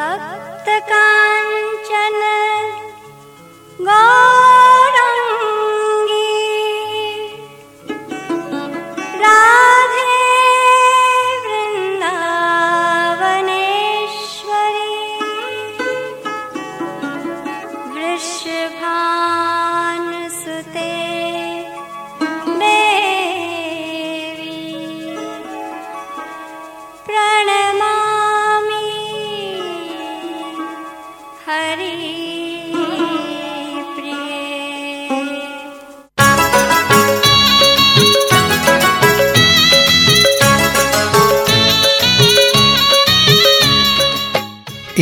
तप्तकाञ्चन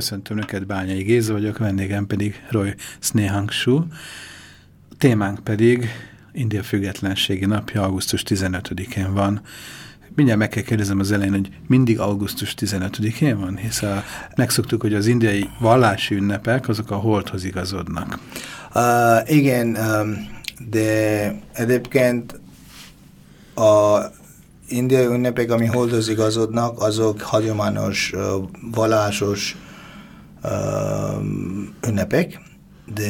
Köszöntöm Önöket, Bányai Géza vagyok, vendégem pedig Roy Snehangshu. Témánk pedig India függetlenségi napja, augusztus 15-én van. Mindjárt meg kell kérdezem az elején, hogy mindig augusztus 15-én van, hisz a, megszoktuk, hogy az indiai vallási ünnepek azok a holdhoz igazodnak. Uh, igen, um, de egyébként a indiai ünnepek, ami holdhoz igazodnak, azok hagyományos, vallásos ünnepek, de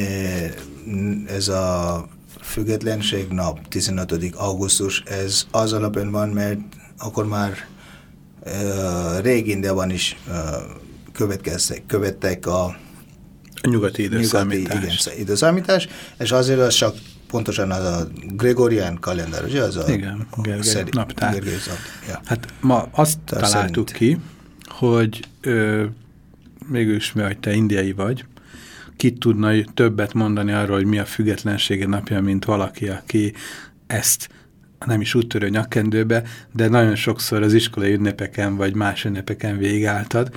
ez a függetlenség nap, 15. augusztus, ez az alapján van, mert akkor már uh, rég Indiában is uh, következtek, követtek a A nyugati időszámítás. Nyugati, időszámítás, és azért az csak pontosan az a Gregorian kalendár, ugye? Az a, Igen, Gergely szeri- naptár. Gergely naptár, ja. Hát ma azt Tehát találtuk szerint. ki, hogy ö, mégis mi, hogy te indiai vagy, ki tudna többet mondani arról, hogy mi a függetlensége napja, mint valaki, aki ezt nem is úttörő nyakkendőbe, de nagyon sokszor az iskolai ünnepeken vagy más ünnepeken végigálltad.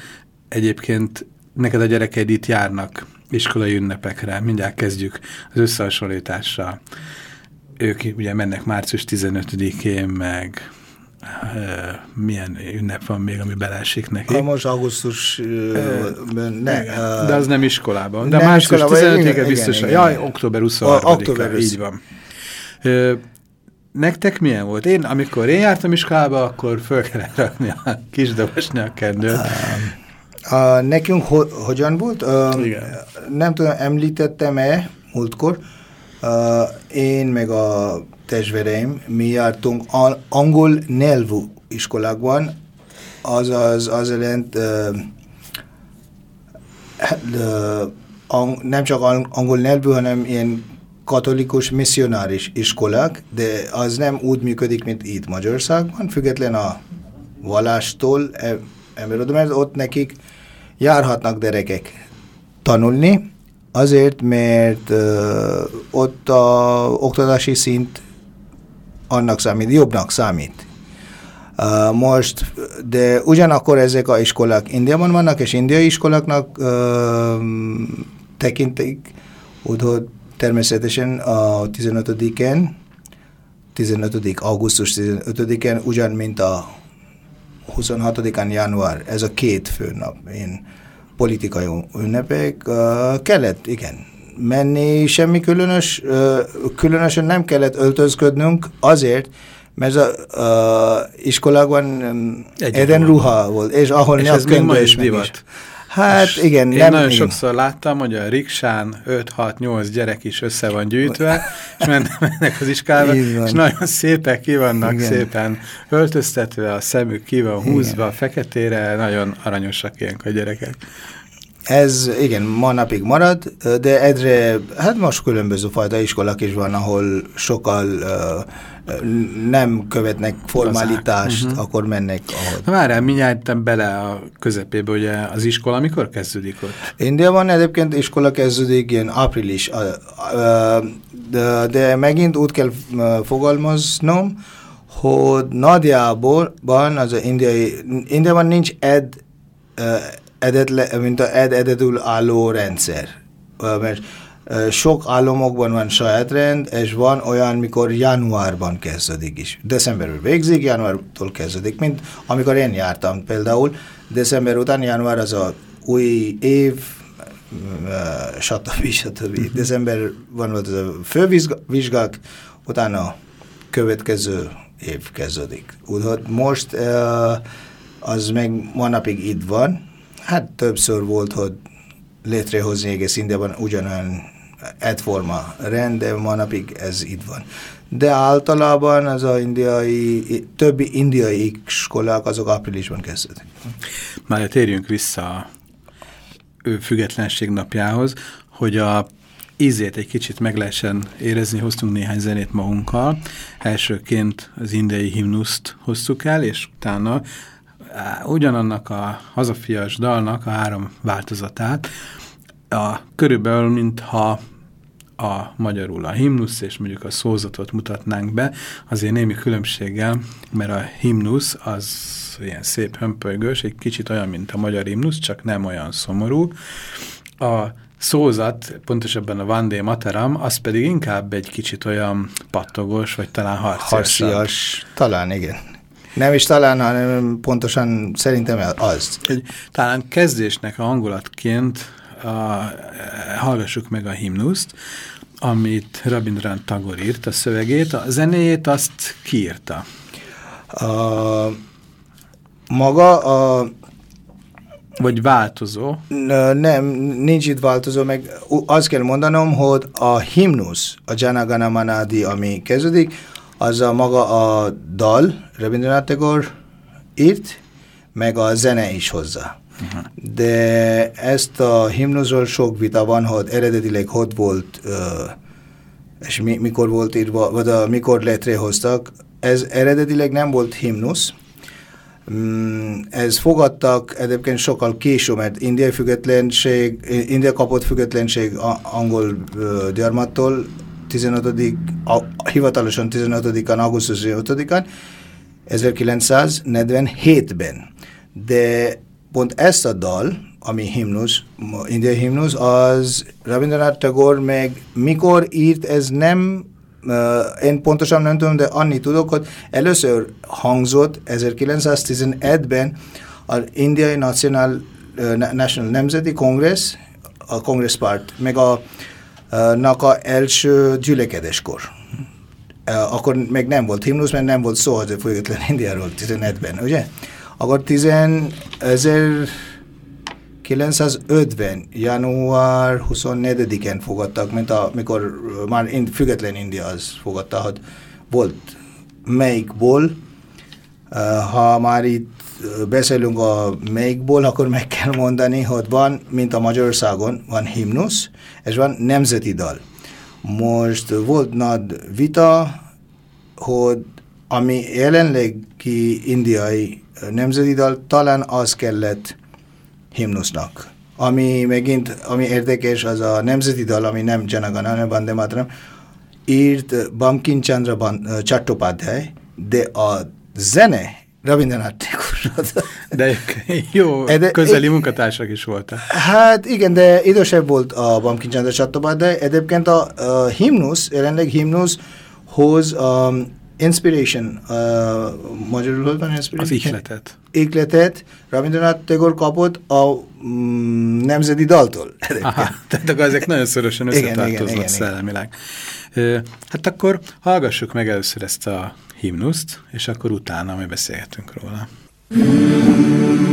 Egyébként neked a gyerekeid itt járnak iskolai ünnepekre, mindjárt kezdjük az összehasonlítással. Ők ugye mennek március 15-én, meg milyen ünnep van még, ami beleesik neki. Ha most augusztus, ö, ne, De az nem iskolában. De nem március iskolában, 15-e igen, biztos. igen, Jaj, október A- 23-a, október így van. Ö, nektek milyen volt? Én, amikor én jártam iskolába, akkor föl kellett rakni a kis dobos nyakkendőt. A, nekünk ho, hogyan volt? Uh, Igen. Nem tudom, említettem-e múltkor, én meg a testvéreim, mi jártunk angol nyelvű iskolákban, azaz az jelent uh, uh, nem csak ang, angol nyelvű, hanem ilyen katolikus, misszionáris iskolák, de az nem úgy működik, mint itt Magyarországban, független a vallástól, e- emberről, mert ott nekik járhatnak gyerekek tanulni, azért, mert uh, ott a oktatási szint annak számít, jobbnak számít. Uh, most, de ugyanakkor ezek a iskolák Indiában vannak, és indiai iskoláknak uh, tekintik, úgy, hogy természetesen a 15-en, 15. augusztus 15-en, ugyan, mint a 26-án január, ez a két főnap, én politikai ünnepek, kellett, igen, menni, semmi különös, különösen nem kellett öltözködnünk azért, mert az uh, iskolákban Egyenruha. volt, és ahol És ez még ma is divat. Hát És igen, Én nem, nagyon igen. sokszor láttam, hogy a riksán 5-6-8 gyerek is össze van gyűjtve, és mennek, mennek az van. és nagyon szépek ki vannak, Igen. szépen öltöztetve, a szemük ki van húzva, feketére, nagyon aranyosak ilyenkor a gyerekek. Ez igen, ma napig marad, de egyre, hát most különböző fajta iskolák is van, ahol sokkal uh, nem követnek formalitást, Mhm. akkor mennek ahol. Na várjál, mindjárt bele a közepébe, ugye az iskola mikor kezdődik ott? Indiában egyébként iskola kezdődik ilyen április, uh, uh, de, de megint úgy kell uh, fogalmaznom, hogy nagyjából az a indiai, Indiában nincs uh, edetle, mint a ed ededül álló rendszer. Mert sok államokban van saját rend, és van olyan, mikor januárban kezdődik is. Decemberül végzik, januártól kezdődik, mint amikor én jártam például. December után január az a új év, stb. stb. Decemberben volt az a fővizsgák, utána következő év kezdődik. Úgyhogy most az meg manapig itt van. Hát többször volt, hogy létrehozni egész Indiában ugyanolyan egyforma rend, de manapig ez itt van. De általában az a indiai, többi indiai iskolák azok áprilisban kezdődik. Már térjünk vissza a függetlenség napjához, hogy a ízét egy kicsit meg lehessen érezni, hoztunk néhány zenét magunkkal. Elsőként az indiai himnuszt hoztuk el, és utána ugyanannak a hazafias dalnak a három változatát, a, körülbelül mintha a magyarul a himnusz és mondjuk a szózatot mutatnánk be, azért némi különbséggel, mert a himnusz az ilyen szép hömpölygős, egy kicsit olyan, mint a magyar himnusz, csak nem olyan szomorú. A szózat, pontosabban a Vandé Materam, az pedig inkább egy kicsit olyan pattogós, vagy talán harcias. Harcias, talán igen. Nem is talán, hanem pontosan szerintem az. Talán kezdésnek a hangulatként a, hallgassuk meg a himnuszt, amit Rabindrant Tagor írt, a szövegét, a zenéjét azt kiírta. A, maga a vagy változó? Nem, nincs itt változó, meg azt kell mondanom, hogy a himnusz, a Janagana Manadi, ami kezdődik, az a maga a dal, Rabindranath Tagore írt, meg a zene is hozzá. Uh -huh. De ezt a himnuszról sok vita van, hogy eredetileg hogy volt, uh, és mi, mikor volt írva, vagy a, mikor létrehoztak. Ez eredetileg nem volt himnusz, Mm, ez fogadtak egyébként sokkal később, mert indiai függetlenség, India kapott függetlenség angol gyarmattól 15. A, hivatalosan 15-án, augusztus 15-án, 1947-ben. De pont ezt a dal, ami himnusz, indiai himnusz, az Rabindranath Tagore meg mikor írt, ez nem én pontosan nem tudom, de annyit tudok, hogy először hangzott 1911-ben az Indiai National, National Nemzeti Kongress, a Congress Part, meg a NAKA első gyülekedéskor. Akkor még nem volt himnusz, mert nem volt szó az független Indiáról 15-ben, ugye? Akkor 10, 1950. január 24-en fogadtak, mint amikor már független India az fogadta, hogy volt melyikból, ha már itt beszélünk a melyikból, akkor meg kell mondani, hogy van, mint a Magyarországon, van himnusz, és van nemzeti dal. Most volt nagy vita, hogy ami jelenlegi indiai nemzeti dal, talán az kellett himnusznak. Ami megint, ami érdekes, az a nemzeti dal, ami nem Janagana, hanem Bande Mataram, írt Bamkin Chandra Chattopadhyay, de a zene Rabindranath Tagore. De jó, de, közeli munkatársak is voltak. Hát igen, de idősebb volt a Bamkin Chandra Chattopadhyay. Egyébként a, a himnusz, jelenleg himnusz hoz um, inspiration, uh, magyarul hogy van inspiration? Az ihletet. Ihletet Rabindranath Tagore kapott a mm, nemzeti daltól. Aha, tehát akkor ezek nagyon szorosan összetartoznak szellemileg. Hát akkor hallgassuk meg először ezt a himnuszt, és akkor utána mi beszélhetünk róla. Mm.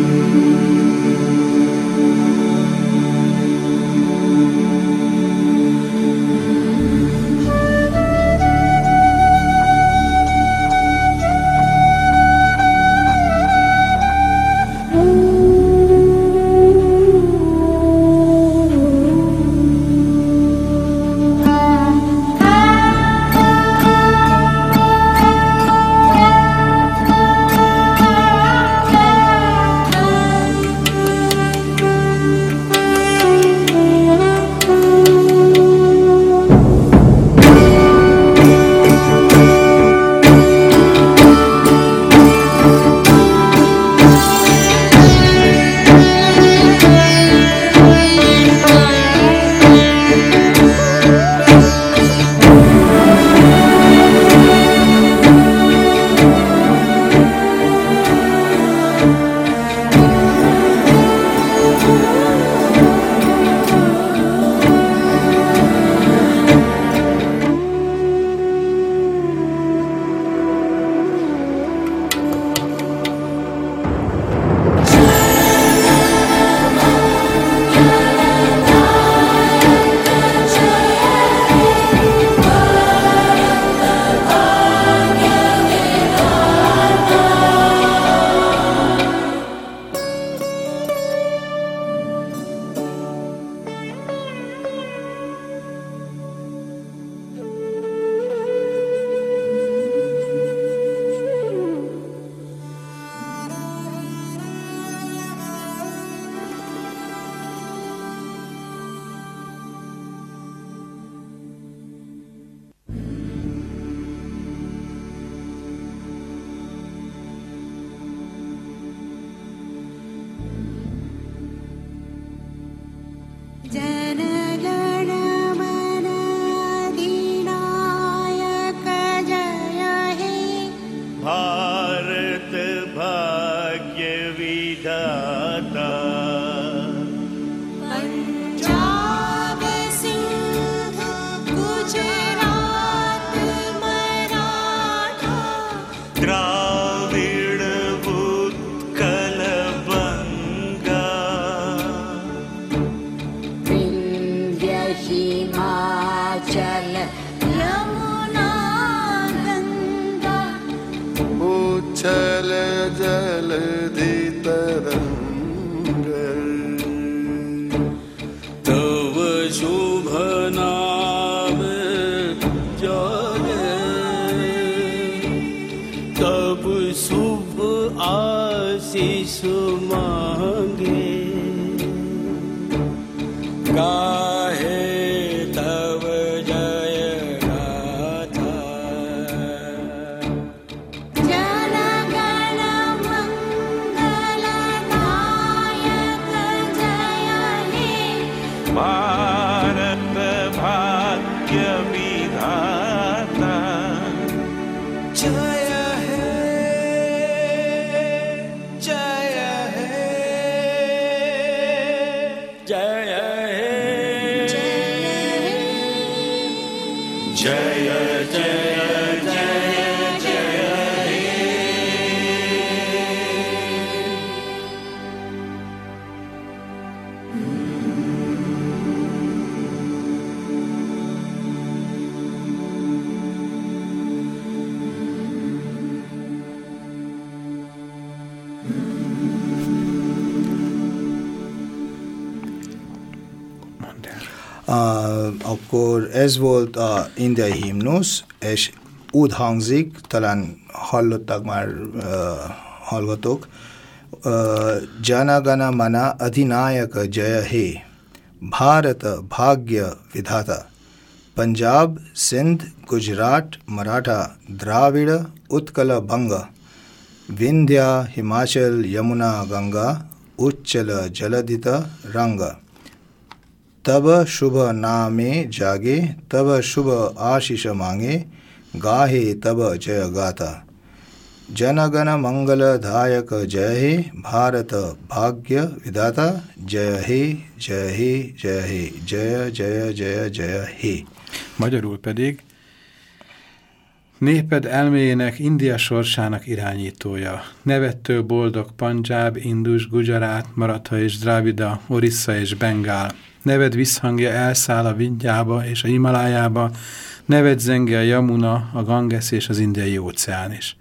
Akkor ez volt a indiai himnusz, és úgy hangzik, talán hallottak már uh, hallgatók, uh, Janagana Mana Adhinayaka Jaya He, Bharata Bhagya Vidhata, Punjab, Sindh, Gujarat, Maratha, Dravida, Utkala Banga, Vindhya, Himachal, Yamuna, Ganga, Uchchala, Jaladita, Ranga. तब शुभ नामे जागे तब शुभ आशीष मांगे गाहे तब जय गाता जनगण मंगलदायक जय हे भारत भाग्य विधाता जय हे जय हे जय हे जय जय जय जय हे Magyarul pedig Néped elméjének India sorsának irányítója, nevettől boldog Panjáb, Indus, Gujarat, Maratha és Dravida, Orissa és Bengál. Neved visszhangja elszáll a Vindjába és a Himalájába, neved zenge a Yamuna, a Ganges és az indiai óceán is.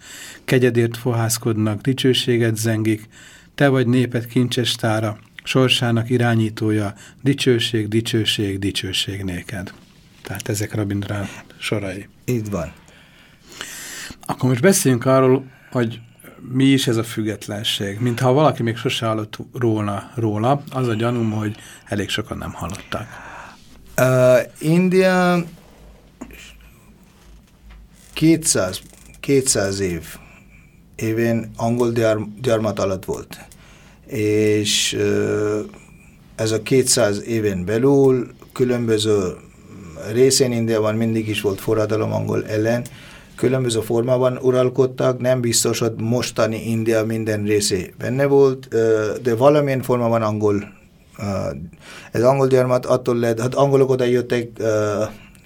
Kegyedért fohászkodnak, dicsőséget zengik, te vagy néped kincses tára, sorsának irányítója, dicsőség, dicsőség, dicsőség néked. Tehát ezek Rabindrán sorai. Így van. Akkor most beszéljünk arról, hogy mi is ez a függetlenség. Mintha valaki még sose hallott róla, róla, az a gyanúm, hogy elég sokan nem hallották. Uh, India 200, 200 év évén angol gyar, gyarmat alatt volt. És uh, ez a 200 éven belül különböző részén Indiában mindig is volt forradalom angol ellen, különböző formában uralkodtak, nem biztos, hogy mostani India minden részé benne volt, de valamilyen formában angol. Ez angol gyarmat attól lett, hát angolok oda jöttek,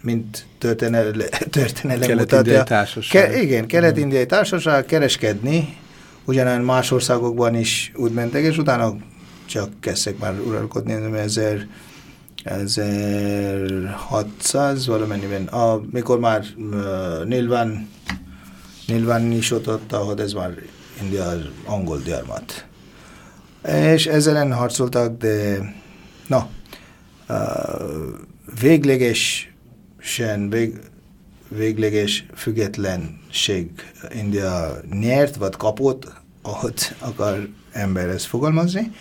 mint történelem, történelem Kelet-indiai társaság. Ke, igen, kelet-indiai társaság kereskedni, ugyanolyan más országokban is úgy mentek, és utána csak kezdtek már uralkodni, ezer 1600 valamennyiben, amikor már uh, Nilvan, Nilvan is ott hogy ez már India angol gyarmat. És ezzel ellen harcoltak, de na, uh, véglegesen, vég, végleges függetlenség India nyert, vagy kapott, ahogy akar ember ezt fogalmazni,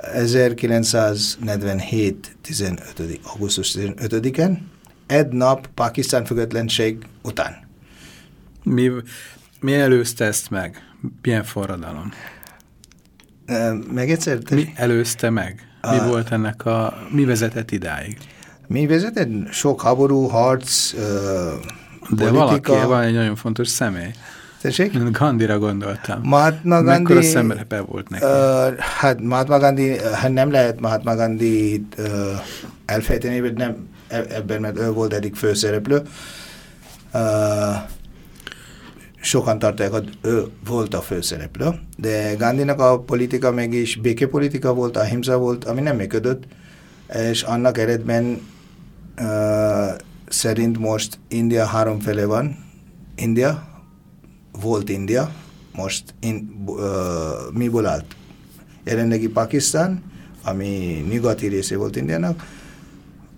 1947. 15. augusztus 15-en, egy nap Pakisztán függetlenség után. Mi, mi előzte ezt meg? Milyen forradalom? Meg egyszer? Te... Mi előzte meg? Mi volt ennek a... Mi vezetett idáig? Mi vezetett? Sok háború, harc, uh, De politika. valaki, van egy nagyon fontos személy. Tessék? Gandhira gondoltam. Mahatma Gandhi... Mekkora szemrepe volt neki? Uh, hát Mahatma Gandhi, hát nem lehet Mahatma Gandhi uh, elfejteni, vagy nem e- ebben, mert ő volt eddig főszereplő. Uh, sokan tartják, hogy ő volt a főszereplő, de Gandhinak a politika meg is békepolitika volt, a himza volt, ami nem működött, és annak eredmény uh, szerint most India három fele van. India, volt India, most in, uh, miből állt? Jelenlegi Pakisztán, ami nyugati része volt Indiának,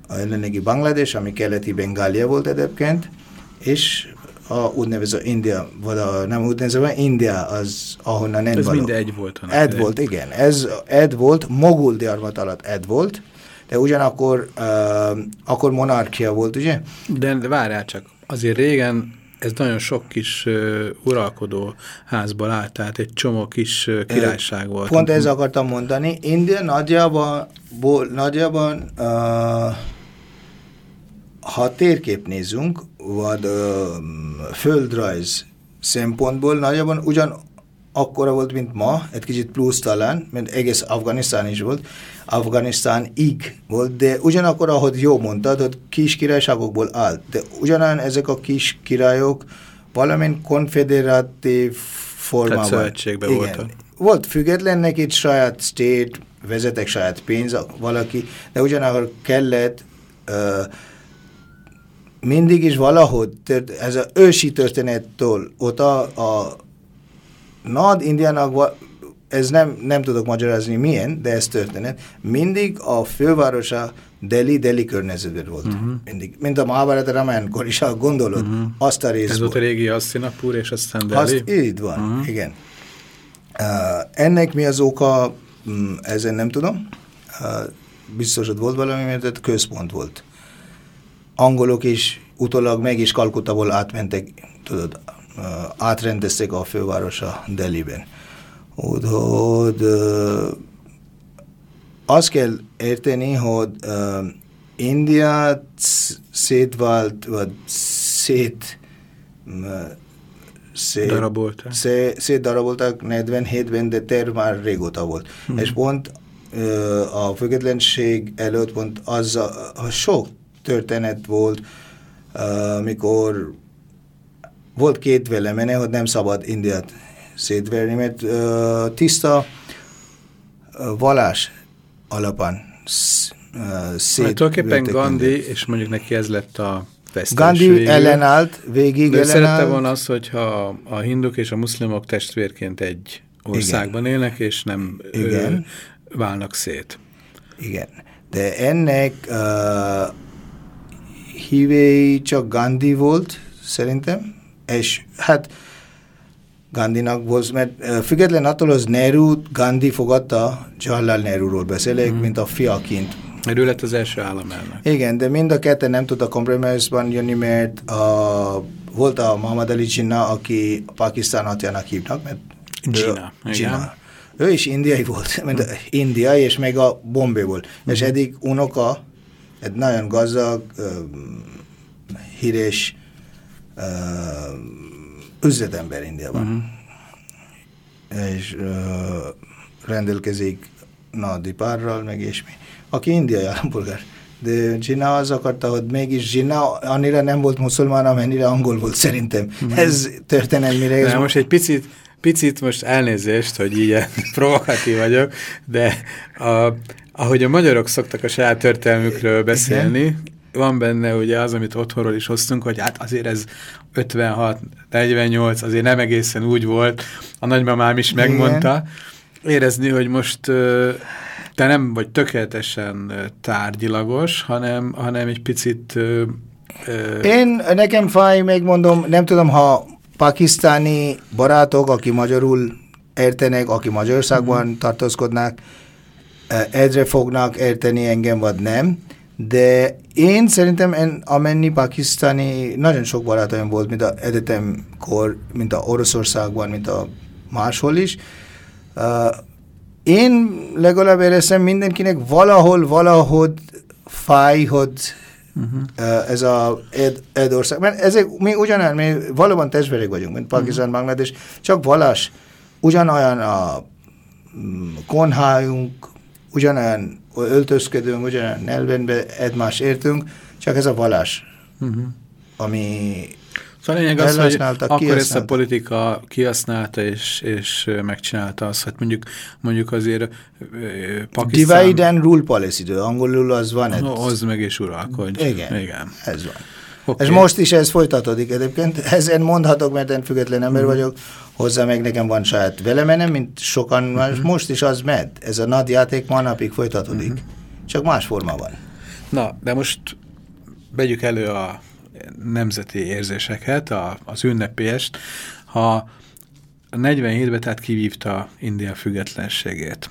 a jelenlegi Bangladesh, ami keleti Bengália volt egyébként, és a úgynevezett India, vagy a nem úgynevezett India, az ahonnan nem Ez való. mind egy volt Ed volt, igen. Ez Ed volt, mogul gyarmat alatt Ed volt, de ugyanakkor uh, akkor monarchia volt, ugye? De, de várjál csak, azért régen ez nagyon sok kis uh, uralkodó házból állt, tehát egy csomó kis uh, királyság volt. Pont ezt akartam mondani. India nagyjában, ból, nagyjában uh, ha térkép nézzünk, vagy uh, földrajz szempontból nagyjában ugyan akkora volt, mint ma, egy kicsit plusz talán, mert egész Afganisztán is volt, Afganisztánig volt, de ugyanakkor, ahogy jó mondtad, hogy kis királyságokból állt, de ugyanán ezek a kis királyok valamint konfederatív formában. szövetségben Igen. voltak. Volt függetlennek egy saját state, vezetek saját pénz, valaki, de ugyanakkor kellett uh, mindig is valahogy, ez az ősi történettől, ott a, a Nagy Indiának, ez nem, nem tudok magyarázni milyen, de ez történet, mindig a fővárosa Delhi, Delhi környezetben volt. Uh -huh. Mindig. Mint a Mahabharata Ramayankor is, ha gondolod, uh -huh. azt a részt Ez volt a régi Hastinapur és aztán Delhi? azt így van, uh -huh. igen. Uh, ennek mi az oka, mm, ezen nem tudom. Uh, biztos, hogy volt valami, mert központ volt. Angolok is utólag meg is Kalkuttaból átmentek, tudod, átrendezték a fővárosa Delhiben. Úgyhogy uh, azt kell érteni, hogy uh, Indiát szétvált, vagy szét uh, szét, Darabolták. Szé, szétdarabolták 47-ben, de terv már régóta volt. Hmm. És pont ö, a függetlenség előtt pont az a, a sok történet volt, ö, mikor volt két véleménye, hogy nem szabad Indiát szétverni, mert ö, tiszta ö, vallás alapán szét tulajdonképpen Gandhi, és mondjuk neki ez lett a vesztes Gandhi végül. ellenállt, végig De ő szerette ellenállt. volna az, hogyha a hinduk és a muszlimok testvérként egy országban Igen. élnek, és nem Igen. Válnak szét. Igen, de ennek uh, hívéi csak Gandhi volt, szerintem, és hát Gandhinak volt, mert független attól az Nehru, Gandhi fogadta, Jawaharlal Nehruról beszélek, mm. mint a fiaként. Mert ő lett az első államelnök. Igen, de mind a ketten nem tudta kompromisszban jönni, mert a, volt a Muhammad Ali Jinnah, aki Pakisztán atyának hívnak, mert Jinnah, ő. Jinnah. Ő is indiai volt, mert India és meg a Bombay volt. Mhm. És eddig unoka, egy nagyon gazdag, híres üzletember Indiában. Mhm. És uh, rendelkezik nagy párral, meg és mi. Aki indiai állampolgár. De Jinnah az akarta, hogy mégis Jinnah annyira nem volt muszulmán, amennyire angol volt szerintem. Ez történelmire. Ez Mhm. De most egy picit, picit most elnézést, hogy ilyen provokatív vagyok, de a, ahogy a magyarok szoktak a saját történelmükről beszélni, Igen. Van benne ugye az, amit otthonról is hoztunk, hogy hát azért ez 56, 48, azért nem egészen úgy volt, a nagymamám is megmondta. Érezni, hogy most te nem vagy tökéletesen tárgyilagos, hanem, hanem egy picit... Ö, Én nekem fáj, megmondom, nem tudom, ha pakisztáni barátok, aki magyarul értenek, aki Magyarországban mm. tartózkodnak, egyre fognak érteni engem, vagy nem, de én szerintem én, amennyi pakisztáni, nagyon sok barátaim volt, mint a egyetemkor, mint a Oroszországban, mint a máshol is, uh, én legalább éreztem mindenkinek valahol, valahogy fáj, hogy uh-huh. uh, ez a Ed, Ed ország, mert ezek mi ugyanolyan, mi valóban testvérek vagyunk, mint Pakisztán, uh-huh. Bangladesh, csak vallás, ugyanolyan a mm, konhájunk, ugyanolyan öltözködünk, ugyanolyan nyelvenbe egymás értünk, csak ez a vallás, uh-huh. ami Szóval a lényeg az, hogy akkor ezt a politika kihasználta és, és megcsinálta azt, hogy mondjuk, mondjuk azért Pakisztán... divide and rule policy, angolul az van. egy- Hozd meg és uralkodj. Igen, Igen. ez van. Oké. És most is ez folytatódik egyébként. Ezen mondhatok, mert én független ember Mhm. vagyok, hozzá meg nekem van saját velemenem, mint sokan más. Mhm. Most is az med. Ez a nagy játék ma napig folytatódik. Csak más formában. Na, de most vegyük elő a nemzeti érzéseket, a, az ünnepélyest. Ha 47-ben tehát kivívta India függetlenségét,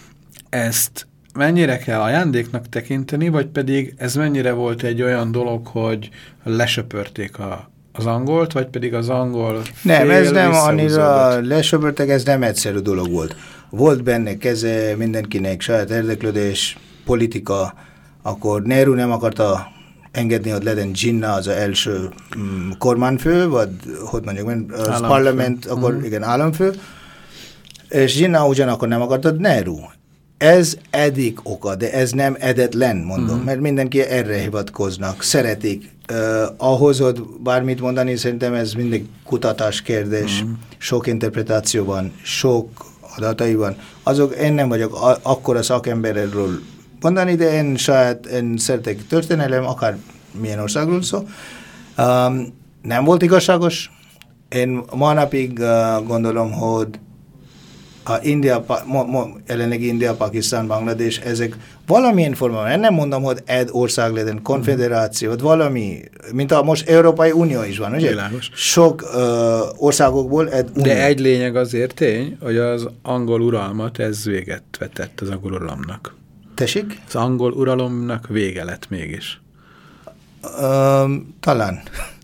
ezt mennyire kell ajándéknak tekinteni, vagy pedig ez mennyire volt egy olyan dolog, hogy lesöpörték a, az angolt, vagy pedig az angol Nem, ez nem annyira lesöpörtek, ez nem egyszerű dolog volt. Volt benne keze mindenkinek saját érdeklődés, politika, akkor Nehru nem akarta engedni, hogy legyen Jinnah az első mm, kormányfő, vagy hogy mondjuk, az Államfő. parlament, akkor Mhm. igen, államfő, és Jinnah ugyanakkor nem akarta Nehru. Ez eddig oka, de ez nem edetlen, mondom, Mhm. mert mindenki erre hivatkoznak, szeretik. Uh, ahhoz, hogy bármit mondani, szerintem ez mindig kutatás kérdés, Mhm. sok interpretáció van, sok adatai van. Azok, én nem vagyok akkora szakember erről mondani, de én saját, én szeretek történelem, akár milyen országról szó. Um, nem volt igazságos. Én ma napig uh, gondolom, hogy a India, mo, mo, jelenleg India, Pakisztán, Bangladesh, ezek valamilyen formában, én nem mondom, hogy egy ország legyen, konfederáció, valami, mint a most Európai Unió is van, ugye? Világos. Sok uh, országokból egy unió. De egy lényeg azért tény, hogy az angol uralmat ez véget vetett az angol uralomnak. Tessék? Az angol uralomnak vége lett mégis. Um, talán.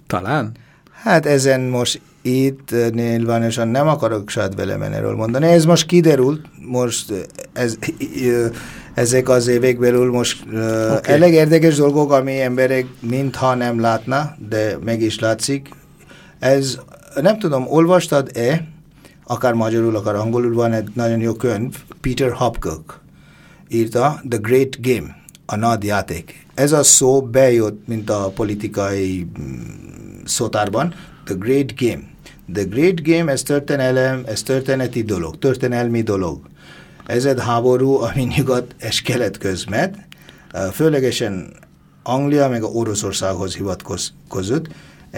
Talán? Hát ezen most itt nyilvánosan nem akarok saját velemenéről mondani. Ez most kiderült, most ez, ezek az évek belül most okay. elég érdekes dolgok, ami emberek mintha nem látna, de meg is látszik. Ez, nem tudom, olvastad-e, akár magyarul, akár angolul van egy nagyon jó könyv, Peter Hopcock írta The Great Game, a nagy játék. Ez a szó bejött, mint a politikai mm, szótárban, The Great Game. The Great Game, ez történelem, ez történeti dolog, történelmi dolog. Ez egy háború, ami nyugat és kelet közmet, főlegesen Anglia meg a Oroszországhoz hivatkozott,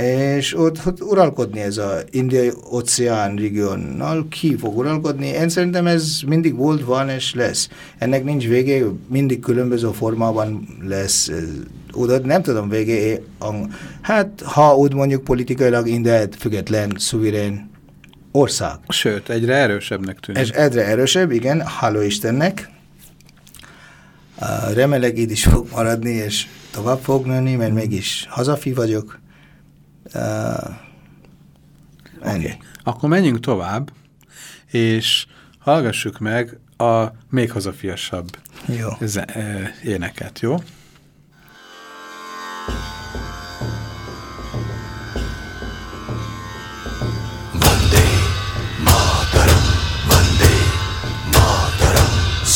és ott, ott uralkodni ez a indiai óceán regionnal, ki fog uralkodni. Én szerintem ez mindig volt, van és lesz. Ennek nincs vége, mindig különböző formában lesz. Oda nem tudom vége. Hát, ha úgy mondjuk politikailag India egy független, szuverén ország. Sőt, egyre erősebbnek tűnik. Ez egyre erősebb, igen, háló Istennek. Remélek így is fog maradni, és tovább fog nőni, mert mégis hazafi vagyok. Uh, ennyi. Okay. Akkor menjünk tovább, és hallgassuk meg a még hazafiasabb Jó. ze- eh, éneket, jó?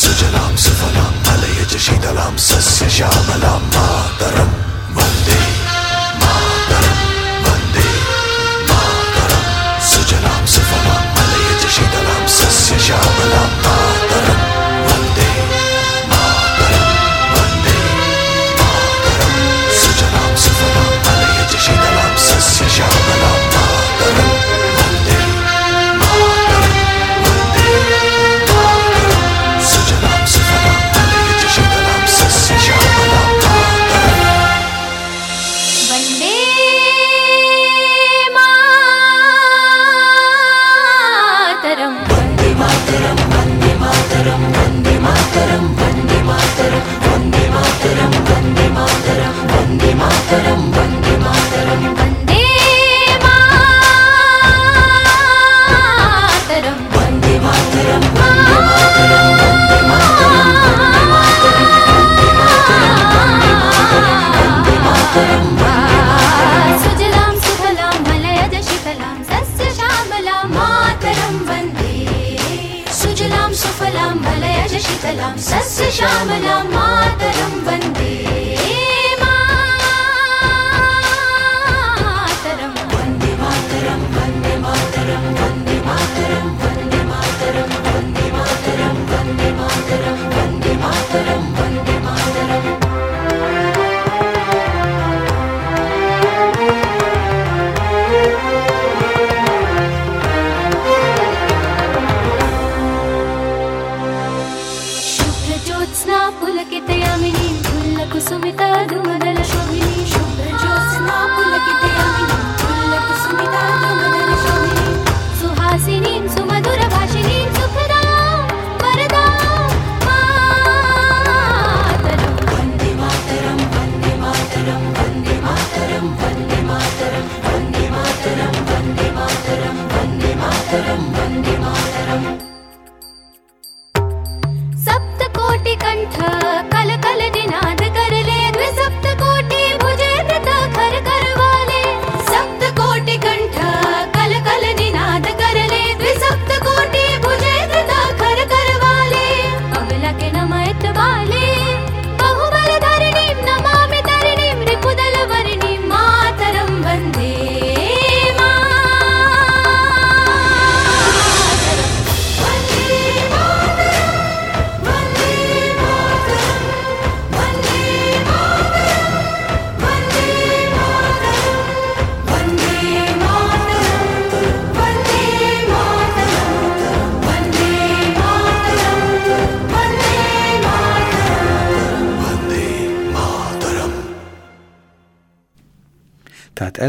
सुजलां सुफलां मलयज शीतलां सस्य श्यामलां मातरं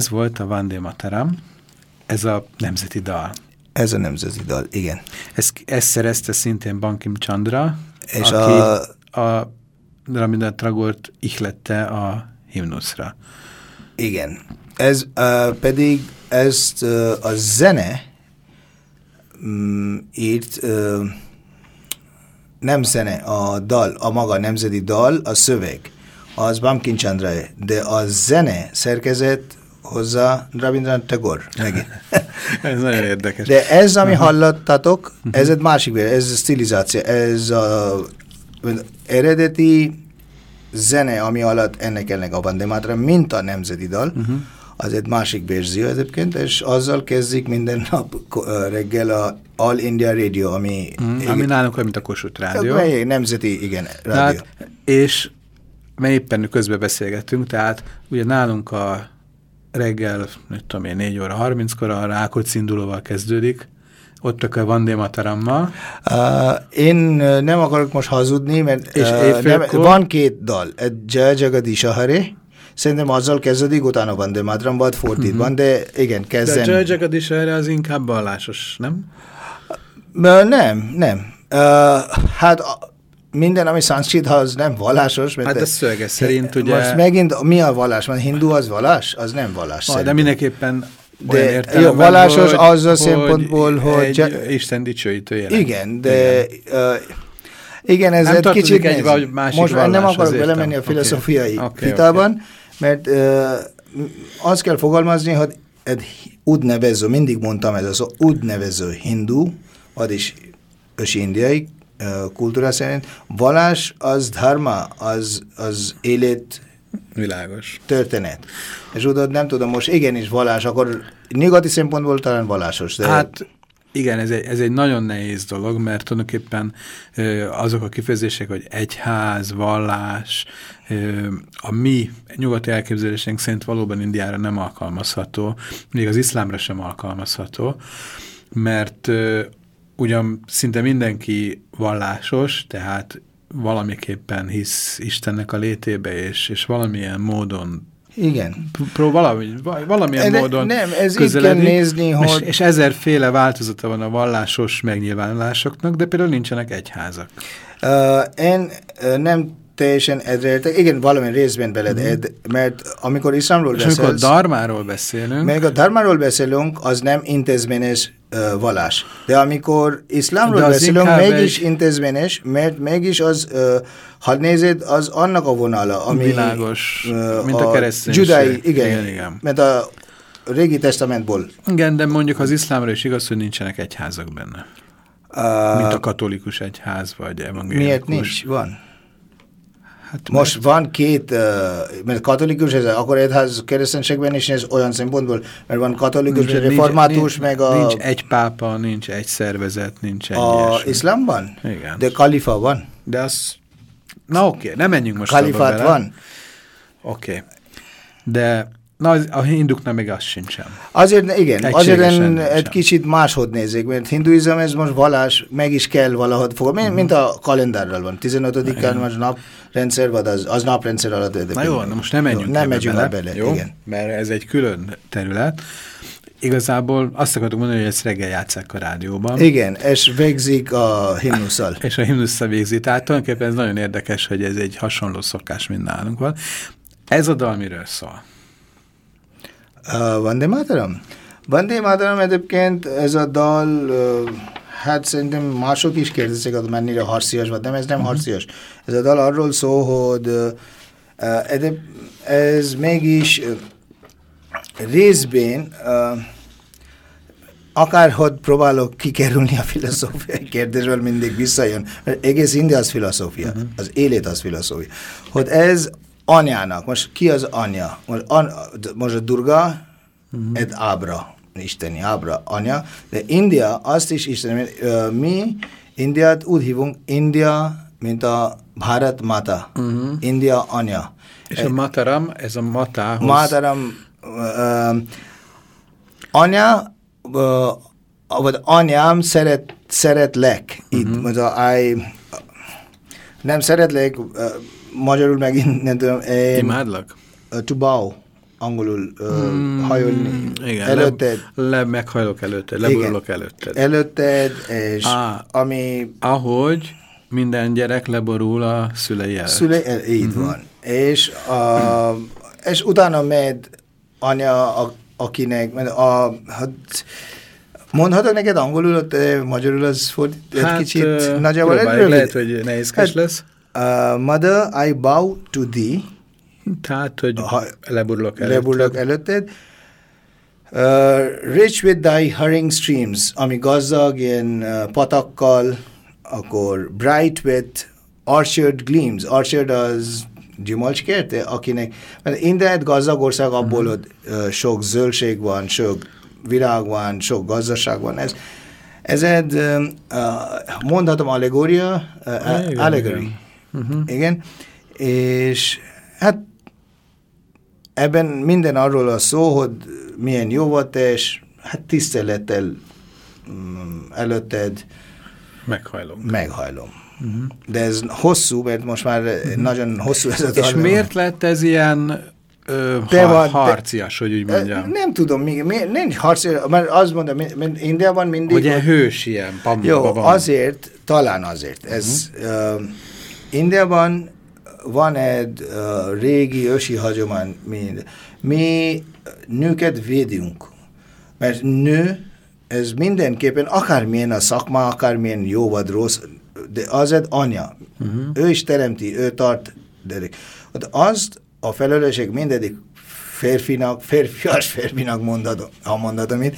ez volt a Vandé Mataram, ez a nemzeti dal. Ez a nemzeti dal, igen. Ez, ezt szerezte szintén Bankim Chandra, És aki a, a- a Rabindranath Tagort ihlette a himnuszra. Igen. Ez uh, pedig ezt uh, a zene mm, írt, uh, nem zene, a dal, a maga nemzeti dal, a szöveg, az Bamkin Chandra, de a zene szerkezet hozzá Rabindranath Tagore. Megint. ez nagyon érdekes. De ez, ami hallottatok, ez egy másik, ez a stilizáció, ez a eredeti zene, ami alatt ennek ennek a bandemátra, mint a nemzeti dal, az egy másik verzió egyébként, és azzal kezdik minden nap reggel a All India Radio, ami, Mm, ami nálunk olyan, mint a Kossuth Rádió. Mely- nemzeti, igen, rádió. Tehát, és mert éppen közben beszélgettünk, tehát ugye nálunk a reggel, nem tudom én, 4 óra 30-kor a Rákóczi indulóval kezdődik, ott a Vandé Matarammal, Uh, én uh, nem akarok most hazudni, mert És uh, nem, van két dal, Jaya Jagadisha Hare, szerintem azzal kezdődik, utána Vande Mataram volt fordítva, de igen, de a kezden. Jai Jagadis erre az inkább vallásos, nem? Ö, Nem, nem. Uh, hát minden, ami szanszkrit, az nem vallásos. Mert Hát a szövege szerint ugye- Most megint mi a vallás? Mert hindu az vallás? Az nem vallás. Ah, de mindenképpen De értelemben, jó, vallásos hogy, az a szempontból, hogy- Egy Isten dicsőítő jelent. Igen, de... Uh, igen, ez Nem egy kicsit egy vagy másik Most már nem akarok belemenni a filozófiai Oké, vitában, mert uh, azt kell fogalmazni, hogy egy úgynevező, mindig mondtam ez, az úgynevező hindu, vagyis ősi indiai uh, kultúra szerint, vallás az dharma, az, az élet Világos. történet. És tudod, nem tudom, most igenis vallás, akkor nyugati szempontból talán vallásos. De Hát igen, ez egy, ez egy nagyon nehéz dolog, mert tulajdonképpen azok a kifejezések, hogy egyház, vallás, a mi nyugati elképzelésünk szerint valóban Indiára nem alkalmazható, még az iszlámra sem alkalmazható, mert ugyan szinte mindenki vallásos, tehát valamiképpen hisz Istennek a létébe, és, és valamilyen módon igen. pró valami, va- valamilyen De módon nem, ez így kell nézni, és, hogy- és ezerféle változata van a vallásos megnyilvánulásoknak, de például nincsenek egyházak. Uh, én uh, nem teljesen egyre értek. Igen, valami részben beled, ed, mert amikor iszlámról. És amikor beszélsz, darmáról beszélünk, meg a dharmáról beszélünk, az nem intézményes uh, vallás. De amikor iszlámról De beszélünk, mégis egy- intézményes, mert mégis az, uh, ha nézed, az annak a vonala, ami... Világos, mint a kereszténység. Judai, igen, Igen, igen. mert a régi testamentból. igen, de mondjuk az iszlámra is igaz, hogy nincsenek egyházak benne. Uh, Mint a katolikus egyház, vagy evangélikus. Miért nincs? Van. Hát Most van két, uh, mert katolikus, ez, akkor egyház kereszténységben is ez olyan szempontból, mert van katolikus, nincs, református, nincs, meg a, Nincs egy pápa, nincs egy szervezet, nincs egy a ilyesmi. iszlámban, Igen. de kalifa van, De az... Na oké, nem menjünk most kalifát van. Oké. De Na, az, a hinduknál még az sincsen. Azért, igen, azért Egységesen nincsen. egy kicsit máshogy nézik, mert hinduizm ez most vallás, meg is kell valahogy fogni, mint, mint a kalendárral van. 15-án most naprendszer, vagy az, az naprendszer alatt. Na jó, na most nem menjünk Nem ebbe megyünk bele, bele, jó? igen. Mert ez egy külön terület. Igazából azt akartuk mondani, hogy ezt reggel játszák a rádióban. Igen, és végzik a himnusszal. És a himnusszal végzi. Tehát tulajdonképpen ez nagyon érdekes, hogy ez egy hasonló szokás, mint nálunk van. Ez a dal miről szól? Uh, Vande Mataram? Vande Mataram egyébként ez a dal, uh, hát szerintem mások is kérdezik, hogy mennyire harcias vagy, nem, ez nem harcias. Ez a dal arról szól, hogy uh, uh, ez mégis uh, részben uh, akárhogy próbálok kikerülni a filozófiai kérdésből, mindig visszajön. Mert egész India az filozófia, uh-huh. az élet az filozófia. Hogy ez anyának, most ki az anya? Most, an, most a Durga, uh-huh. egy Ábra, isteni Ábra, anya, de India azt is isteni, uh, mi Indiát úgy hívunk, India, mint a Bharat Mata, uh-huh. India anya. És a Mataram, ez a matához... Mátaram uh, anya, uh, vagy anyám szeret, szeretlek. Itt, Mhm. uh-huh. a, I, nem szeretlek, uh, magyarul megint nem tudom. Én, Imádlak? uh, to bow, angolul uh, hmm, hajolni. Igen, előtted. le, le, meghajlok előtted, leborulok előtted. Előtted, és Á. ami Ahogy minden gyerek leborul a szülei előtt. Szüle, eh, így uh-huh. van. És, a, és utána megy anya, a, akinek, a, hát, mondhatok neked angolul, ott, eh, magyarul az ford, egy Hát, kicsit ö, nagyjából lehet, hogy nehézkes Hát, lesz. Uh, mother, I bow to thee, Tehát, hogy ha- leborulok előtt. leburlak előtted. Uh, rich with thy hurrying streams, ami gazdag ilyen uh, patakkal, akkor bright with orchard gleams. Orchard az gyümölcskerte, akinek, mert Indiát gazdag ország abból, hogy uh, sok zöldség van, sok virág van, sok gazdaság van. Ez, ez egy, um, uh, mondhatom, allegória, uh, allegory. Igen. Uh-huh. Igen. És hát ebben minden arról a szó, hogy milyen jó volt, és hát tisztelettel mm, előtted Meghajlok. meghajlom. Uh-huh. De ez hosszú, mert most már uh-huh. nagyon hosszú ez a És dal. miért lett ez ilyen ö, Te ha, vagy- harcias, hogy úgy mondjam? Nem tudom, mi, mi, nincs harc, mert azt mondom, mi- mi- Indiában mindig... Hogy ilyen hős ilyen Jó, van. azért, talán azért. Ez uh, Indiában van egy uh, régi ősi hagyomány, mind. mi nőket védünk. Mert nő, ez mindenképpen, akármilyen a szakma, akármilyen jó vagy rossz, de az egy anya. Uh-huh. Ő is teremti, ő tart. De azt a felelősség mindegyik férfinak, férfias férfinak mondatom, ha mondatom itt,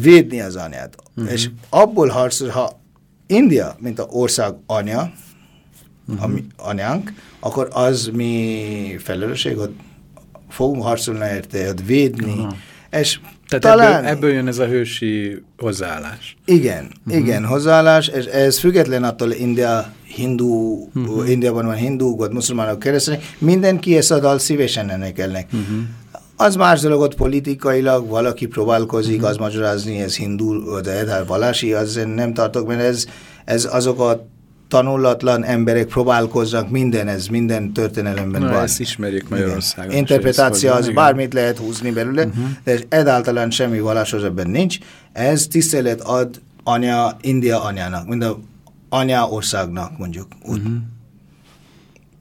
védni az anyát. Uh-huh. És abból harcol, ha India, mint a ország anya. Ami anyánk, akkor az mi felelősség, hogy fogunk harcolni érte, védni, uh-huh. és Tehát talán... ebből, ebből jön ez a hősi hozzáállás. Igen, uh-huh. igen, hozzáállás, és ez független attól India, hindu, uh-huh. Indiában van hindúk, vagy muszlimánok, keresztények, mindenki ezt a dal szívesen enekelnek. Uh-huh. Az más dolog, hogy politikailag valaki próbálkozik uh-huh. az magyarázni, ez hindu, de ez valási, az nem tartok, mert ez, ez azok a tanulatlan emberek próbálkoznak, minden ez, minden történelemben Na, van. ezt ismerjük Magyarországon. Igen. Interpretáció az hogy- bármit lehet húzni belőle, uh-huh. de egyáltalán semmi vallásos ebben nincs. Ez tisztelet ad anya, India anyának, mind a anya országnak mondjuk, úgy, uh-huh.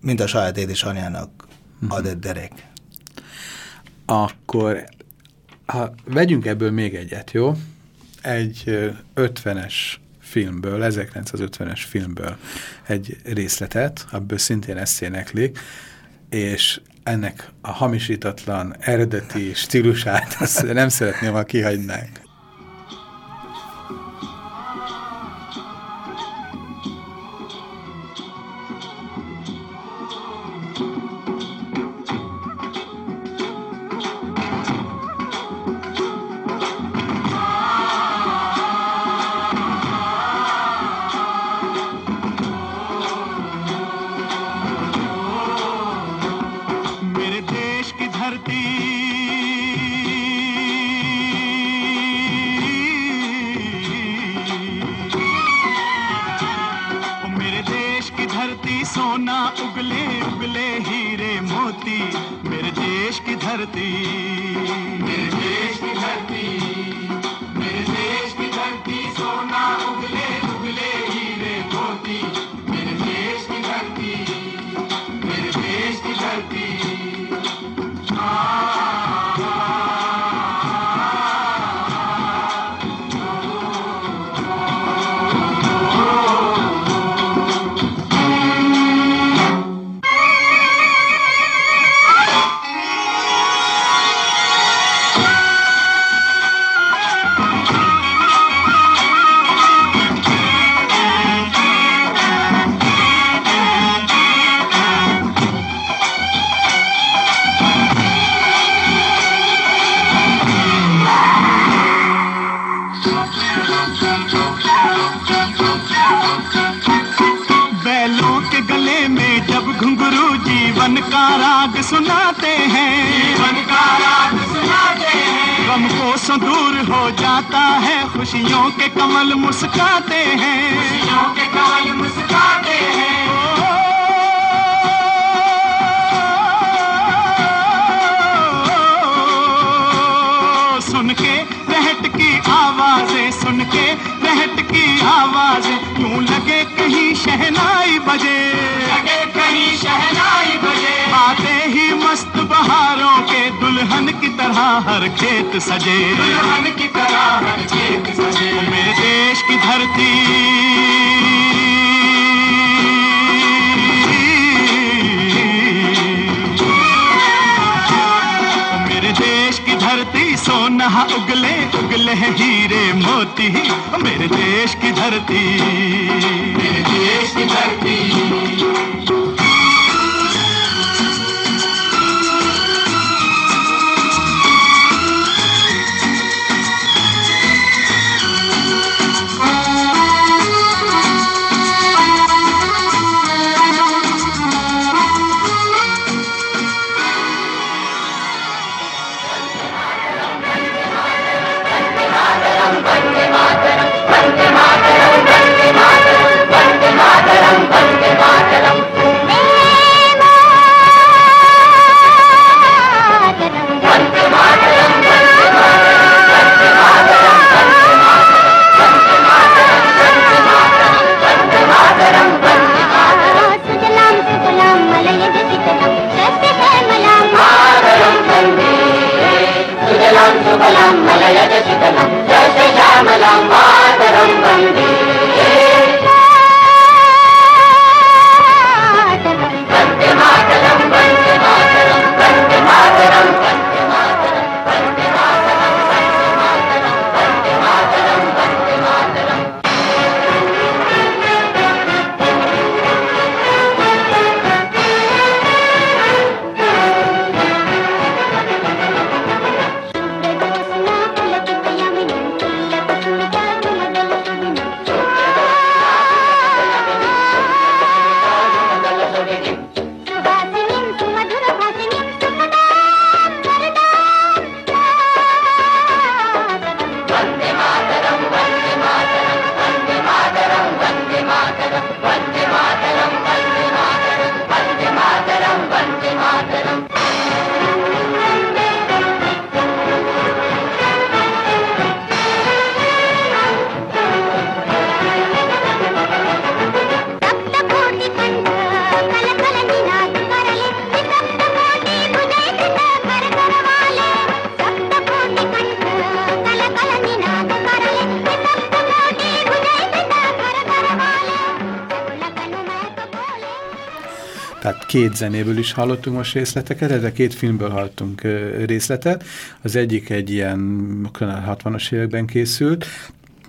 mint a saját édesanyának uh-huh. ad egy derek. Akkor ha vegyünk ebből még egyet, jó? Egy ö, 50-es filmből, 1950-es filmből egy részletet, abból szintén ezt éneklik, és ennek a hamisítatlan, eredeti stílusát azt nem szeretném, ha kihagynánk. ti. सजे। दुल्हन की तरह हर सजे मेरे देश की धरती। मेरे देश की धरती सोना उगले उगले हीरे मोती। मेरे देश की धरती। मेरे देश की धरती। Két zenéből is hallottunk most részleteket, de két filmből hallottunk részletet. Az egyik egy ilyen a 60-as években készült,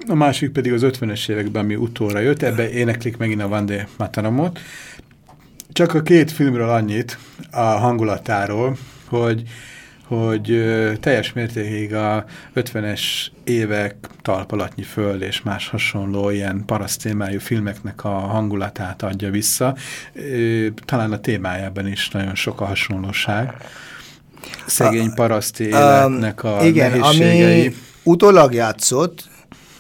a másik pedig az 50-es években, ami utóra jött, ebbe éneklik megint a Vande Mataramot. Csak a két filmről annyit a hangulatáról, hogy hogy teljes mértékig a 50-es évek talpalatnyi föld és más hasonló ilyen parasztémájú filmeknek a hangulatát adja vissza. Talán a témájában is nagyon sok a hasonlóság. Szegény paraszti életnek a igen, nehézségei. ami utólag játszott,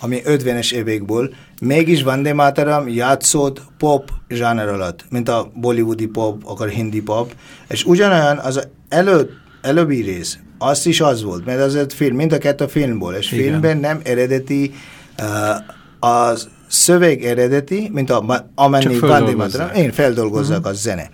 ami 50-es évekből, mégis Vande Mataram játszott pop zsáner alatt, mint a bollywoodi pop, akar hindi pop, és ugyanolyan az elő, előbbi rész, azt is az volt, mert az egy film, mind a kettő filmból, és Igen. filmben nem eredeti, uh, a szöveg eredeti, mint a, amennyi Csak Vande feldolgozzák. Mataram, én feldolgozzak a zene.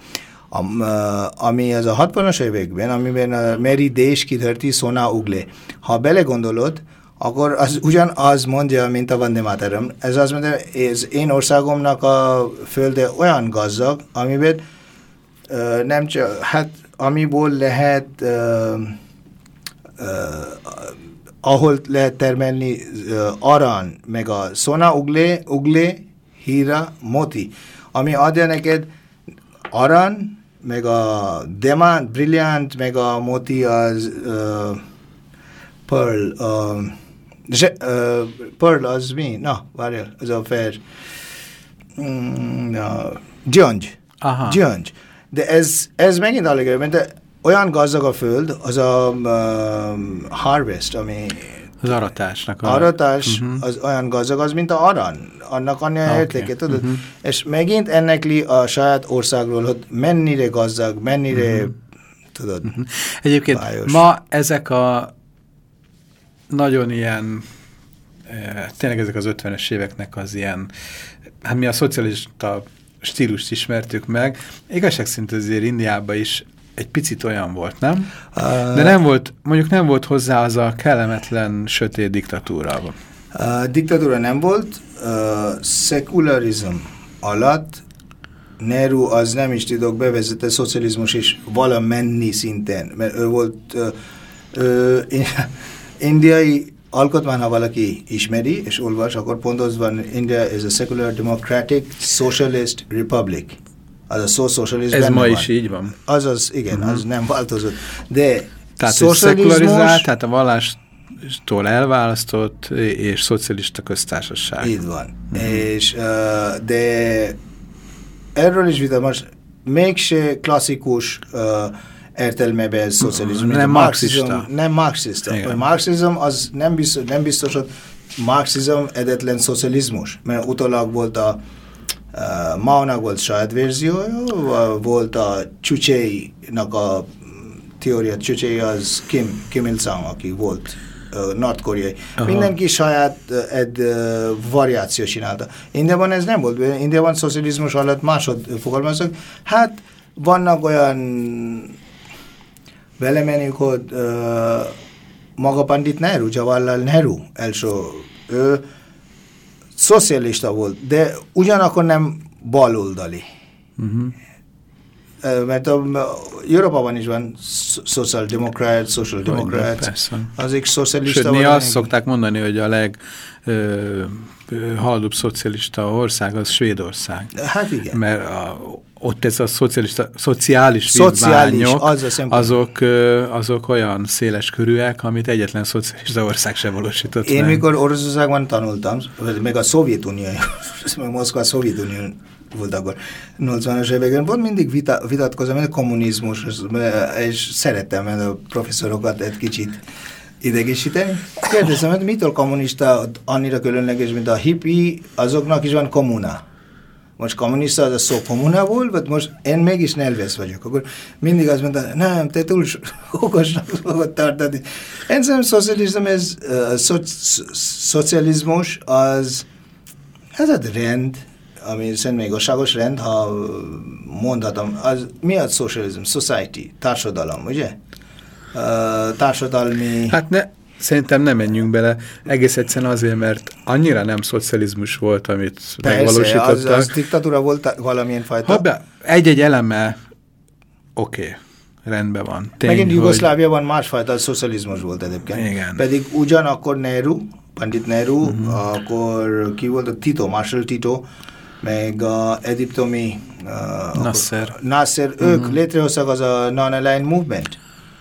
Am, uh, ami az a 60-as években, amiben a Mary Desh kidhörti Sona Ugle. Ha belegondolod, akkor az ugyanaz mondja, mint a Vande Mataram. Ez az mondja, ez én országomnak a földe olyan gazdag, amiben uh, nem csak, hát amiből lehet uh, uh, ahol lehet termelni uh, aran, meg a Sona Ugle, Ugle, Hira, Moti, ami adja neked aran, meg a diamant, brilliant, meg a moti az uh, pearl. Uh, zse, uh, pearl az mi? Na, várjál, az a fair. Mm, na, gyöngy. Aha. Gyöngy. De ez, ez megint alig, mert de olyan gazdag a föld, az a um, harvest, ami Az aratásnak. A, aratás uh-huh. az olyan gazdag, az mint a aran. Annak annyi Oké. okay. értéke, tudod? Uh-huh. És megint ennekli a saját országról, hogy mennyire gazdag, mennyire, uh-huh. tudod, uh-huh. Egyébként Bájos. ma ezek a nagyon ilyen, eh, tényleg ezek az 50-es éveknek az ilyen, hát mi a szocialista stílust ismertük meg, igazság szerint azért Indiában is egy picit olyan volt, nem? De nem volt, mondjuk nem volt hozzá az a kellemetlen, sötét diktatúra. Uh, diktatúra nem volt, uh, szekularizm alatt Nehru az nem is tudok bevezette szocializmus is valamennyi szinten, mert ő volt uh, uh, indiai alkotmány, ha valaki ismeri és olvas, akkor pont az van, India is a secular democratic socialist republic. Az a szó socialist Ez ma van. is így van. Az az, igen, uh-huh. az nem változott. De Tehát szekularizált, tehát a vallástól elválasztott és szocialista köztársaság. Így van. Uh-huh. És, uh, de erről is vita most mégse klasszikus uh, értelmebe ez szocializmus. Nem marxista. Nem marxista. A marxizm az nem biztos, nem biztos, hogy marxizm edetlen szocializmus, mert utólag volt a uh, Maonak volt saját verziója, volt a Chuchei-nak a teória, Chuchei az Kim, Kim Il-sung, aki volt uh, Nord-koreai. Mindenki saját uh, egy uh, variáció csinálta. Indiában ez nem volt. Indiában szocializmus alatt másod fogalmazok. Hát vannak olyan hogy uh, maga Pandit Nehru, Jawaharlal Nehru első, ő szocialista volt, de ugyanakkor nem baloldali. Uh-huh. Mert a, Európában is van democrat, persze. azok szocialista Sőt, mi azt szokták mondani, hogy a leg ö, haladóbb szocialista ország az Svédország. Hát igen. Mert a, ott ez a szocialista, szociális, Szociális, vívmányok, az azok, azok olyan széles körűek, amit egyetlen szocialista ország sem valósított Én meg. mikor Oroszországban tanultam, meg a Szovjetunió, Moszkva a Szovjetunió volt akkor 80-as években, volt mindig vita, vitatkozom, a kommunizmus, és szerettem mert a professzorokat egy kicsit idegesíteni. Kérdezem, hogy mitől kommunista annyira különleges, mint a hippi, azoknak is van kommuna. Most kommunista az a szó kommuna volt, vagy most én mégis nelvesz vagyok. Akkor mindig azt mondta, nem, te túl okosnak fogod tartani. Én szerintem szocializm, ez, uh, szoc, szocializmus az, ez egy rend, ami szerintem igazságos rend, ha mondhatom, az, mi a szocializm? Society, társadalom, ugye? Uh, társadalmi... Hát ne, szerintem nem menjünk bele, egész egyszerűen azért, mert annyira nem szocializmus volt, amit Persze, az, megvalósítottak. az diktatúra volt valamilyen fajta. Egy-egy eleme, oké, okay, rendben van. Tény, Megint hogy- Jugoszláviában másfajta szocializmus volt egyébként. Igen. Pedig ugyanakkor Nehru, Pandit Nehru, Mhm. uh-huh. akkor ki volt a Tito, Marshall Tito, meg a egyiptomi uh, Nasser. Mhm. Nasser, ők uh-huh. létrehoztak az a non-aligned movement,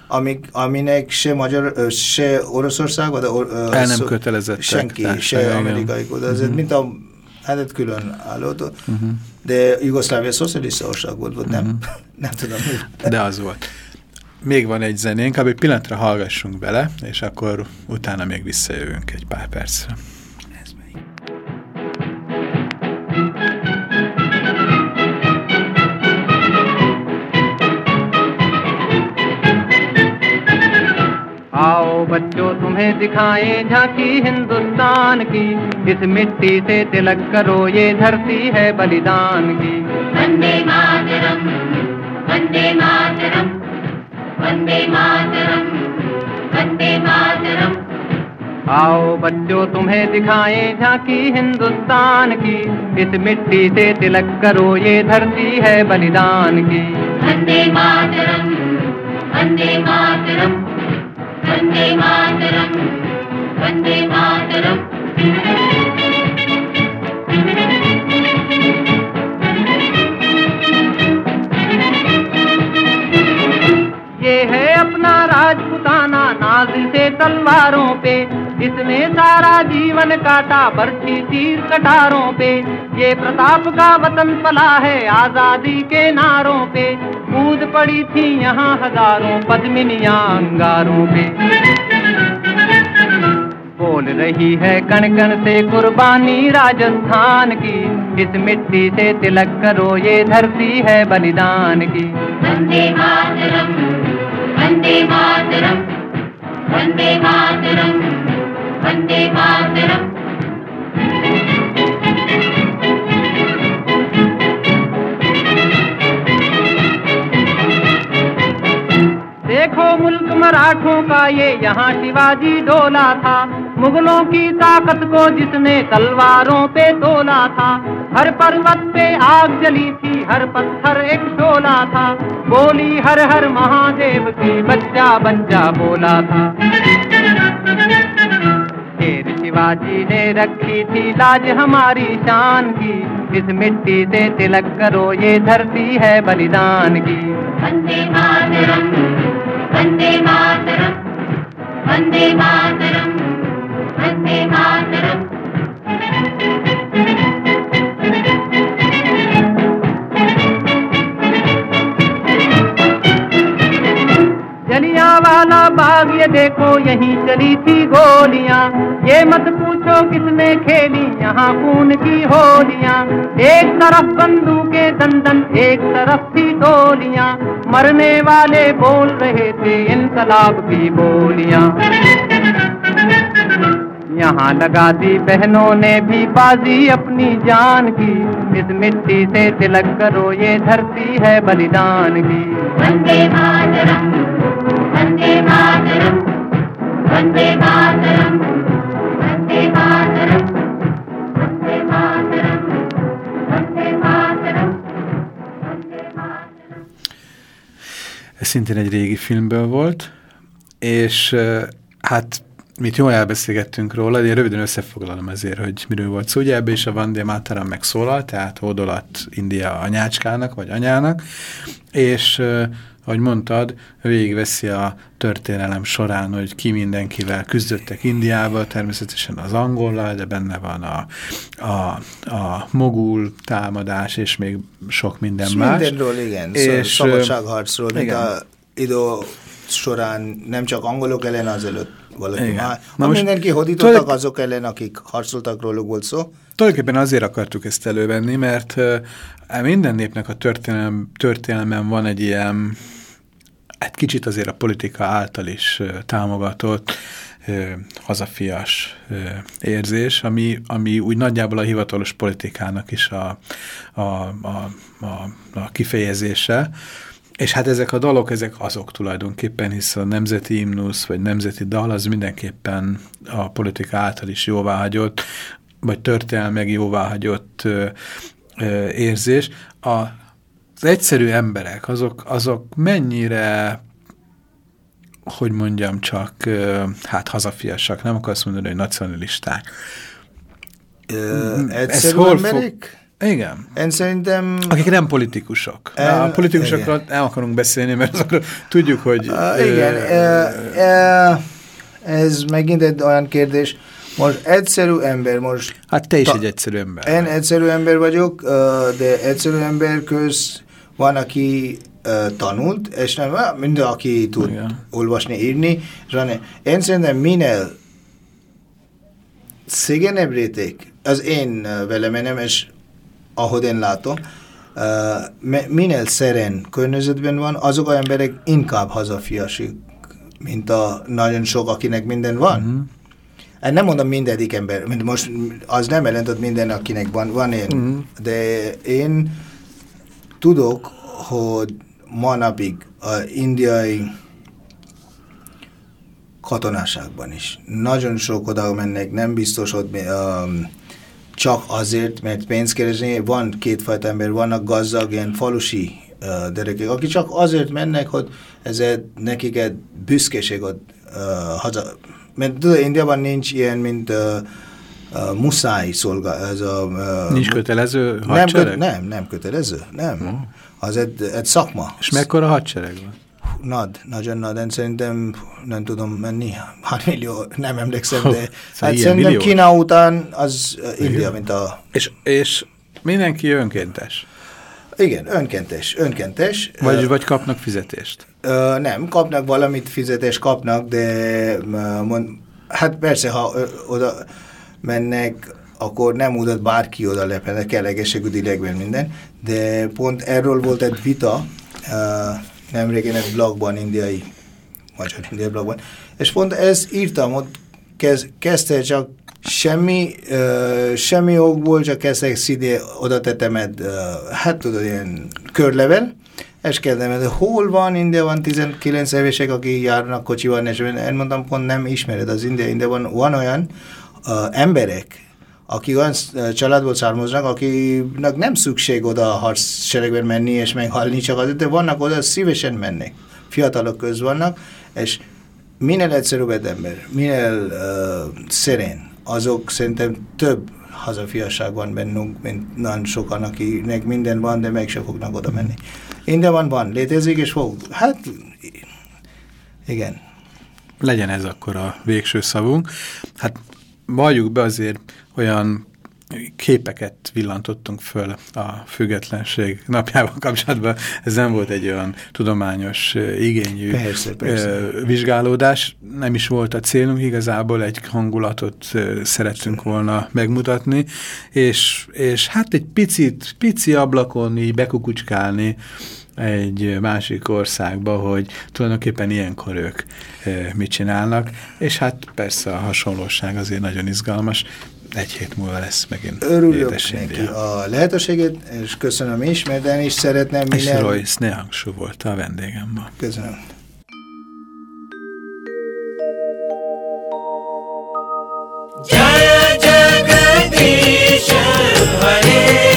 amik, aminek se magyar, se Oroszország, vagy or, El nem szó- kötelezettek Senki, se amerikai, uh-huh. ez Mhm. mint a hát egy külön álló, uh-huh. de Jugoszlávia szocialista ország volt, vagy nem, Mhm. nem tudom. De az volt. Még van egy zenénk, egy pillanatra hallgassunk bele, és akkor utána még visszajövünk egy pár percre. तुम्हें दिखाए झांकी हिंदुस्तान की। इस मिट्टी से तिलक करो ये धरती है बलिदान की। वंदे मातरम् वंदे मातरम् वंदे मातरम् वंदे मातरम्। आओ बच्चों तुम्हें दिखाए झांकी हिंदुस्तान की। इस मिट्टी से तिलक करो ये धरती है बलिदान की। वंदे मातरम् वंदे मातरम्। वंदे मातरम् वंदे मातरम्। ये है अपना राजपुताना। नाज से तलवारों पे इसने सारा जीवन काटा बरछी तीर कटारों पे। ये प्रताप का वतन पला है आज़ादी के नारों पे। कूद पड़ी थी यहाँ हज़ारों पद्मिनियाँ अंगारों पे। बोल रही है कण कण से कुर्बानी राजस्थान की। इस मिट्टी से तिलक करो, ये धरती है बलिदान की। वंदे मातरम् वंदे मातरम्। देखो मुल्क मराठों का ये यहाँ शिवाजी डोला था। मुगलों की ताकत को जिसने तलवारों पे तोला था, हर पर्वत पे आग जली थी, हर पत्थर एक शोला था, बोली हर हर महादेव की बच्चा बच्चा बोला था। शेर शिवाजी ने रखी थी लाज हमारी शान की, इस मिट्टी से तिलक करो ये धरती है बलिदान की। वंदे मातरम् वंदे मातरम् वंदे मातरम्। वाला देखो, यही चली थी गोलियाँ। ये मत पूछो, किसने खेली, यहाँ खून की होलियाँ। एक तरफ़ बंदूकें दंदन, एक तरफ़ थी टोलियाँ मरने वाले बोल रहे थे, इनकलाब की बोलियाँ। यहाँ लगा दी बहनों ने भी बाजी अपनी जान की। इस मिट्टी से तिलक करो ये धरती है बलिदान की। वंदे मातरम् वंदे मातरम् वंदे Mataram Ez szintén egy régi filmből volt, és eh, hát mit jól elbeszélgettünk róla, de én röviden összefoglalom ezért, hogy miről volt szó. Ugye ebbe is a Vandé Mataram megszólal, tehát hódolat India anyácskának, vagy anyának, és ahogy mondtad, végigveszi a történelem során, hogy ki mindenkivel küzdöttek Indiába, természetesen az angollal, de benne van a, a, a mogul támadás, és még sok minden És más. mindenről, igen, És, szabadságharcról, mint a idő során nem csak angolok ellen azelőtt valaki Igen. már. Na most mindenki hódítottak tulajdon- azok ellen, akik harcoltak róluk volt szó. Tulajdonképpen azért akartuk ezt elővenni, mert minden népnek a történelem, történelmen van egy ilyen, egy kicsit azért a politika által is támogatott hazafias érzés, ami, ami úgy nagyjából a hivatalos politikának is a, a, a, a, a kifejezése. És hát ezek a dalok, ezek azok tulajdonképpen, hisz a nemzeti imnusz, vagy nemzeti dal, az mindenképpen a politika által is jóváhagyott, vagy történelmeg jóváhagyott ö, ö, érzés. A, az egyszerű emberek, azok, azok mennyire hogy mondjam csak, ö, hát hazafiasak, nem akarsz mondani, hogy nacionalisták. Ö, Ez Egyszerű hol emberek? Igen. Én szerintem... Akik nem politikusok. El- a politikusokról igen. nem akarunk beszélni, mert azokról tudjuk, hogy... Uh, igen, uh, uh, ez megint egy olyan kérdés. Most egyszerű ember, most Hát te is Ta- egy egyszerű ember. én egyszerű ember vagyok, de egyszerű ember köz van, aki tanult, és nem minden, aki tud Igen. olvasni, írni. És van, én szerintem minél szégenebb réteg, az én velemenem, és ahogy én látom, uh, minél szeren környezetben van, azok a emberek inkább hazafiasik mint a nagyon sok, akinek minden van. Mhm. Hát nem mondom mindegyik ember, mint most az nem jelent, hogy minden, akinek van, van én, Mhm. de én tudok, hogy manapig a indiai katonaságban is nagyon sok oda mennek, nem biztos, hogy um, csak azért, mert pénzt keresni, van kétfajta ember, vannak gazdag, ilyen falusi uh, gyerekek, akik csak azért mennek, hogy ezért nekik egy büszkeség hogy uh, haza. Mert tudod, Indiában nincs ilyen, mint uh, uh, muszáj szolga, ez a... Uh, Nincs kötelező nem, hadsereg? kö, nem, nem kötelező, nem. Az egy, egy szakma. És mekkora hadsereg van? Nad, nagyon nagy, én szerintem nem tudom menni, 6 millió, nem emlékszem, de szóval hát szerintem millió? Kína után az uh, India, mint a... És, és mindenki önkéntes? Igen, önkéntes, önkéntes. Vagy, Ö, vagy kapnak fizetést? Ö, nem, kapnak valamit, fizetést kapnak, de ö, mond, hát persze, ha ö, oda mennek, akkor nem mutat bárki oda lepene, kell egészségügyileg minden, de pont erről volt egy vita, ö, nemrég egy blogban, indiai, magyar indiai blogban, és pont ezt írtam, hogy kez, kezdte csak semmi, ö, semmi okból, csak kezdtek szidé, oda tettem egy, ö, hát tudod, ilyen körlevel, és kérdem, hogy hol van India, van 19 évesek, akik járnak kocsival, és én mondtam, pont nem ismered az India, India van, olyan uh, emberek, akik olyan családból származnak, akinek nem szükség oda a harcseregben menni és meghalni, csak azért, de vannak oda, szívesen mennek. Fiatalok köz vannak, és minél egyszerűbb egy ember, minél uh, szerén, azok szerintem több hazafiasság van bennünk, mint nagyon sokan, akinek minden van, de meg se fognak oda menni. Minden van, van, létezik, és fog. Hát, igen. Legyen ez akkor a végső szavunk. Hát valljuk be azért olyan képeket villantottunk föl a függetlenség napjával kapcsolatban. Ez nem volt egy olyan tudományos igényű Persze, persze. vizsgálódás. Nem is volt a célunk, igazából egy hangulatot szerettünk volna megmutatni, és, és hát egy picit, pici ablakon így bekukucskálni egy másik országba, hogy tulajdonképpen ilyenkor ők mit csinálnak, és hát persze a hasonlóság azért nagyon izgalmas, egy hét múlva lesz megint Örülök neki a lehetőséget, és köszönöm is, mert én is szeretném minden... És Royce Nehangsú volt a vendégem ma. Köszönöm. Jaya Jagadish Hare